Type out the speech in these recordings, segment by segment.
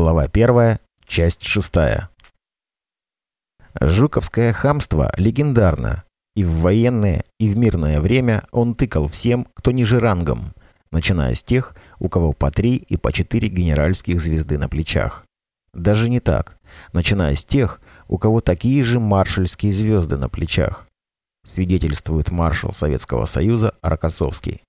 Глава 1, часть 6. Жуковское хамство легендарно. И в военное, и в мирное время он тыкал всем, кто ниже рангом, начиная с тех, у кого по три и по четыре генеральских звезды на плечах. Даже не так, начиная с тех, у кого такие же маршальские звезды на плечах. Свидетельствует маршал Советского Союза Рокоссовский.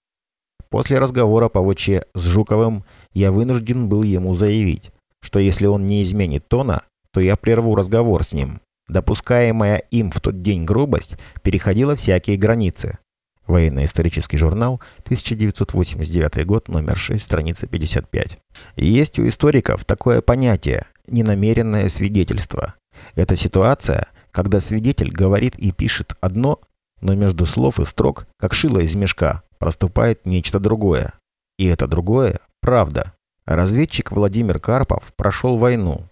После разговора по ВЧ с Жуковым я вынужден был ему заявить, что если он не изменит тона, то я прерву разговор с ним. Допускаемая им в тот день грубость переходила всякие границы. Военно-исторический журнал, 1989 год, номер 6, страница 55. Есть у историков такое понятие – ненамеренное свидетельство. Это ситуация, когда свидетель говорит и пишет одно, но между слов и строк, как шило из мешка, проступает нечто другое. И это другое – правда. Разведчик Владимир Карпов прошел войну,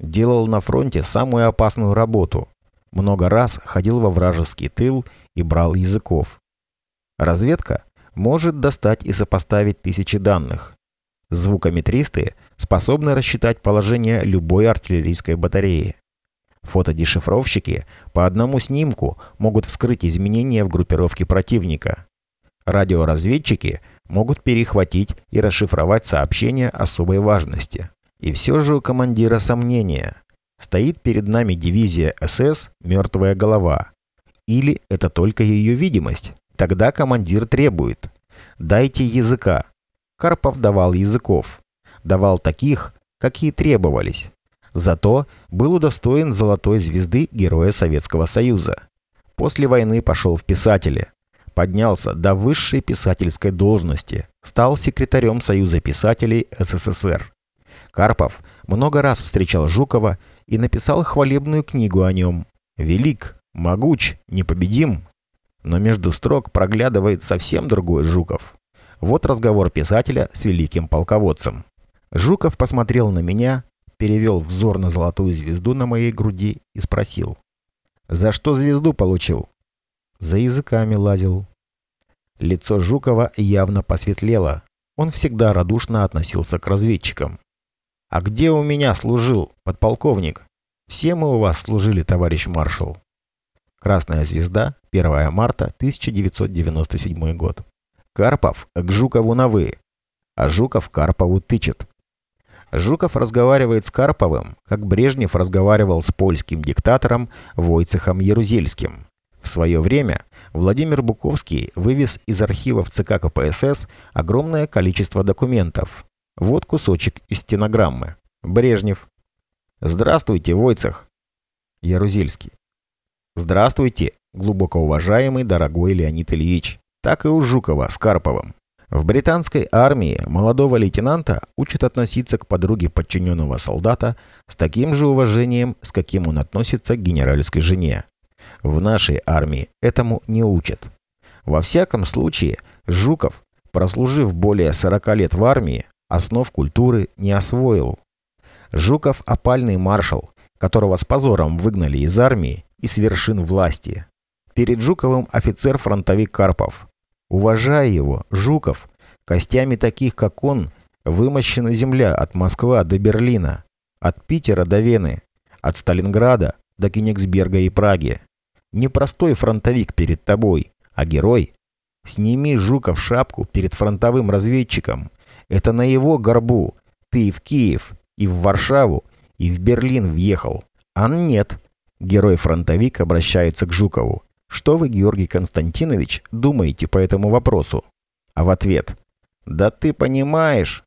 Делал на фронте самую опасную работу. Много раз ходил во вражеский тыл и брал языков. Разведка может достать и сопоставить тысячи данных. Звукометристы способны рассчитать положение любой артиллерийской батареи. Фотодешифровщики по одному снимку могут вскрыть изменения в группировке противника. Радиоразведчики могут перехватить и расшифровать сообщения особой важности. И все же у командира сомнения. Стоит перед нами дивизия СС «Мертвая голова». Или это только ее видимость? Тогда командир требует. Дайте языка. Карпов давал языков. Давал таких, какие требовались. Зато был удостоен золотой звезды Героя Советского Союза. После войны пошел в писатели. Поднялся до высшей писательской должности. Стал секретарем Союза писателей СССР. Карпов много раз встречал Жукова и написал хвалебную книгу о нем. «Велик, могуч, непобедим». Но между строк проглядывает совсем другой Жуков. Вот разговор писателя с великим полководцем. Жуков посмотрел на меня, перевел взор на золотую звезду на моей груди и спросил. «За что звезду получил?» «За языками лазил». Лицо Жукова явно посветлело. Он всегда радушно относился к разведчикам. «А где у меня служил, подполковник?» «Все мы у вас служили, товарищ маршал». Красная звезда, 1 марта 1997 год. Карпов к Жукову на «вы», а Жуков Карпову тычет. Жуков разговаривает с Карповым, как Брежнев разговаривал с польским диктатором Войцехом Ярузельским. В свое время Владимир Буковский вывез из архивов ЦК КПСС огромное количество документов, вот кусочек из стенограммы. Брежнев. Здравствуйте, Войцах. Ярузельский. Здравствуйте, глубоко уважаемый дорогой Леонид Ильич. Так и у Жукова с Карповым. В британской армии молодого лейтенанта учат относиться к подруге подчиненного солдата с таким же уважением, с каким он относится к генеральской жене. В нашей армии этому не учат. Во всяком случае, Жуков, прослужив более 40 лет в армии, основ культуры не освоил. Жуков – опальный маршал, которого с позором выгнали из армии и с вершин власти. Перед Жуковым офицер-фронтовик Карпов. Уважая его, Жуков, костями таких, как он, вымощена земля от Москвы до Берлина, от Питера до Вены, от Сталинграда до Кенигсберга и Праги. Не простой фронтовик перед тобой, а герой. Сними Жуков шапку перед фронтовым разведчиком это на его горбу. Ты и в Киев, и в Варшаву, и в Берлин въехал. А нет. Герой-фронтовик обращается к Жукову. Что вы, Георгий Константинович, думаете по этому вопросу? А в ответ. Да ты понимаешь.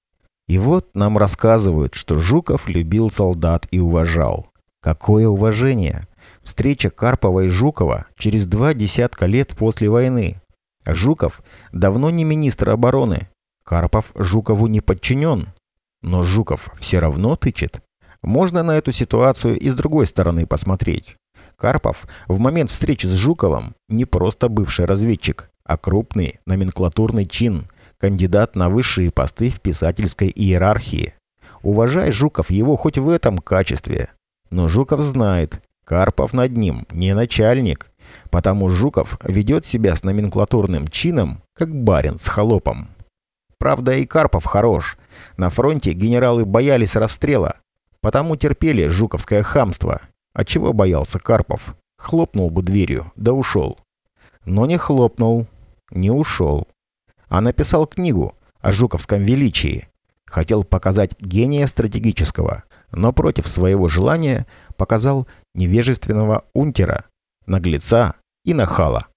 И вот нам рассказывают, что Жуков любил солдат и уважал. Какое уважение! Встреча Карпова и Жукова через два десятка лет после войны. Жуков давно не министр обороны, Карпов Жукову не подчинен, но Жуков все равно тычет. Можно на эту ситуацию и с другой стороны посмотреть. Карпов в момент встречи с Жуковым не просто бывший разведчик, а крупный номенклатурный чин, кандидат на высшие посты в писательской иерархии. Уважай Жуков его хоть в этом качестве. Но Жуков знает, Карпов над ним не начальник, потому Жуков ведет себя с номенклатурным чином, как барин с холопом. Правда, и Карпов хорош. На фронте генералы боялись расстрела, Потому терпели жуковское хамство. Отчего боялся Карпов? Хлопнул бы дверью, да ушел. Но не хлопнул, не ушел. А написал книгу о жуковском величии. Хотел показать гения стратегического, но против своего желания показал невежественного унтера, наглеца и нахала.